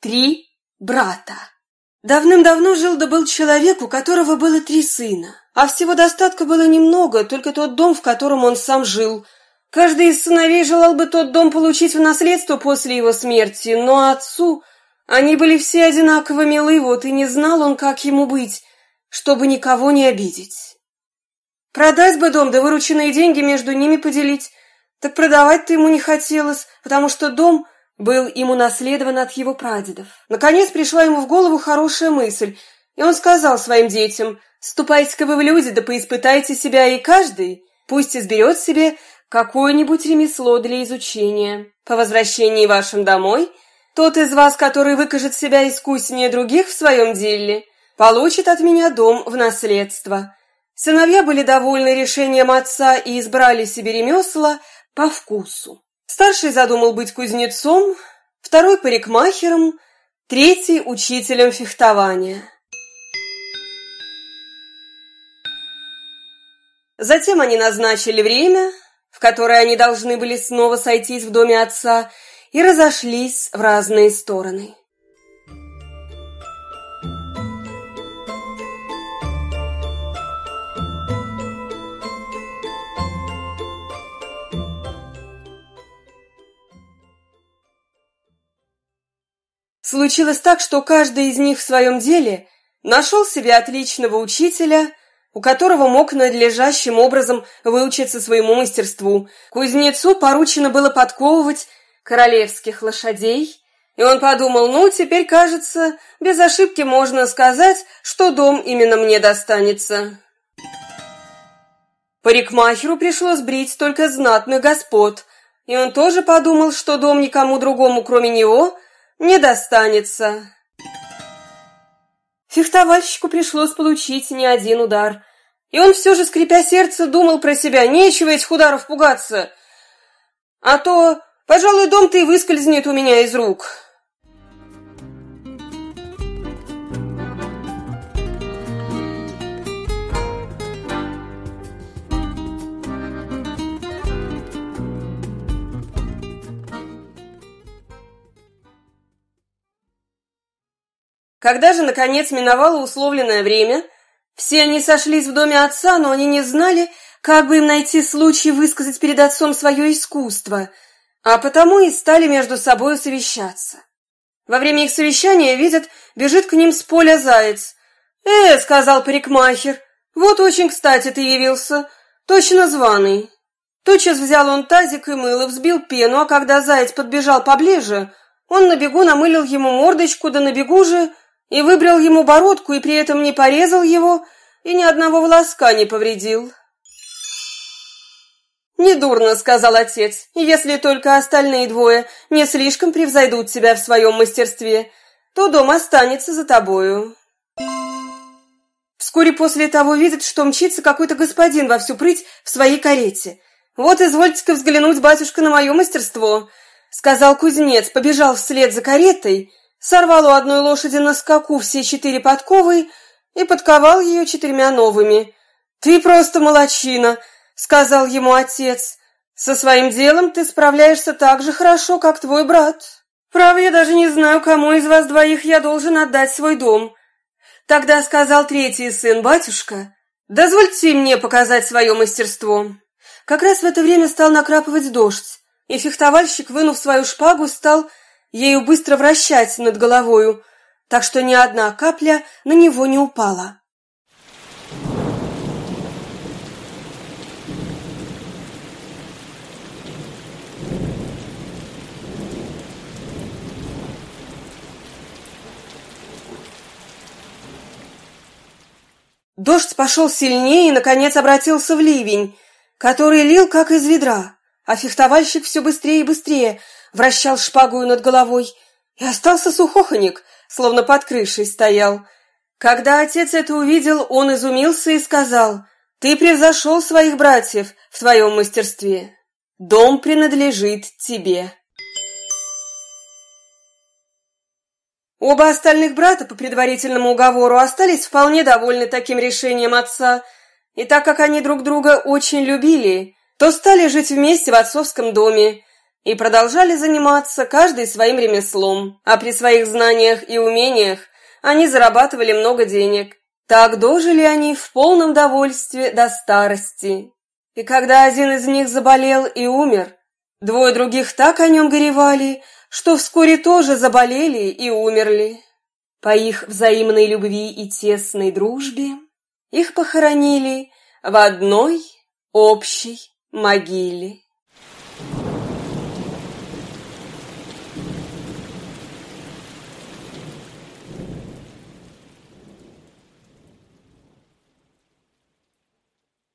Три брата. Давным-давно жил да был человек, у которого было три сына. А всего достатка было немного, только тот дом, в котором он сам жил. Каждый из сыновей желал бы тот дом получить в наследство после его смерти, но отцу они были все одинаково милы, вот и не знал он, как ему быть, чтобы никого не обидеть. Продать бы дом, да вырученные деньги между ними поделить. Так продавать-то ему не хотелось, потому что дом был ему наследован от его прадедов. Наконец пришла ему в голову хорошая мысль, и он сказал своим детям, «Ступайте-ка вы в люди, да поиспытайте себя и каждый, пусть изберет себе какое-нибудь ремесло для изучения. По возвращении вашим домой, тот из вас, который выкажет себя искуснее других в своем деле, получит от меня дом в наследство». Сыновья были довольны решением отца и избрали себе ремесла по вкусу. Старший задумал быть кузнецом, второй – парикмахером, третий – учителем фехтования. Затем они назначили время, в которое они должны были снова сойтись в доме отца, и разошлись в разные стороны. Случилось так, что каждый из них в своем деле нашел себе отличного учителя, у которого мог надлежащим образом выучиться своему мастерству. Кузнецу поручено было подковывать королевских лошадей, и он подумал, ну, теперь, кажется, без ошибки можно сказать, что дом именно мне достанется. Парикмахеру пришлось брить только знатных господ, и он тоже подумал, что дом никому другому, кроме него, не достанется. Фехтовальщику пришлось получить не один удар. И он все же, скрипя сердце, думал про себя, нечего этих ударов пугаться. А то, пожалуй, дом-то и выскользнет у меня из рук. Когда же, наконец, миновало условленное время, все они сошлись в доме отца, но они не знали, как бы им найти случай высказать перед отцом свое искусство, а потому и стали между собой совещаться. Во время их совещания, видят, бежит к ним с поля заяц. «Э, — сказал парикмахер, — вот очень кстати ты явился, точно званый». Тотчас взял он тазик и мыло, взбил пену, а когда заяц подбежал поближе, он на бегу намылил ему мордочку, да на бегу же и выбрал ему бородку, и при этом не порезал его, и ни одного волоска не повредил. «Недурно», — сказал отец, — «если только остальные двое не слишком превзойдут тебя в своем мастерстве, то дом останется за тобою». Вскоре после того видит, что мчится какой-то господин во всю прыть в своей карете. «Вот извольте-ка взглянуть, батюшка, на мое мастерство», — сказал кузнец, побежал вслед за каретой, сорвал у одной лошади на скаку все четыре подковы и подковал ее четырьмя новыми. «Ты просто молочина», — сказал ему отец. «Со своим делом ты справляешься так же хорошо, как твой брат. Право, я даже не знаю, кому из вас двоих я должен отдать свой дом». Тогда сказал третий сын, «Батюшка, дозвольте мне показать свое мастерство». Как раз в это время стал накрапывать дождь, и фехтовальщик, вынув свою шпагу, стал ею быстро вращать над головою, так что ни одна капля на него не упала. Дождь пошел сильнее и, наконец, обратился в ливень, который лил, как из ведра, а фехтовальщик все быстрее и быстрее – вращал шпагою над головой, и остался сухохоник, словно под крышей стоял. Когда отец это увидел, он изумился и сказал, «Ты превзошел своих братьев в твоем мастерстве. Дом принадлежит тебе». Оба остальных брата по предварительному уговору остались вполне довольны таким решением отца, и так как они друг друга очень любили, то стали жить вместе в отцовском доме, и продолжали заниматься каждый своим ремеслом, а при своих знаниях и умениях они зарабатывали много денег. Так дожили они в полном довольстве до старости. И когда один из них заболел и умер, двое других так о нем горевали, что вскоре тоже заболели и умерли. По их взаимной любви и тесной дружбе их похоронили в одной общей могиле.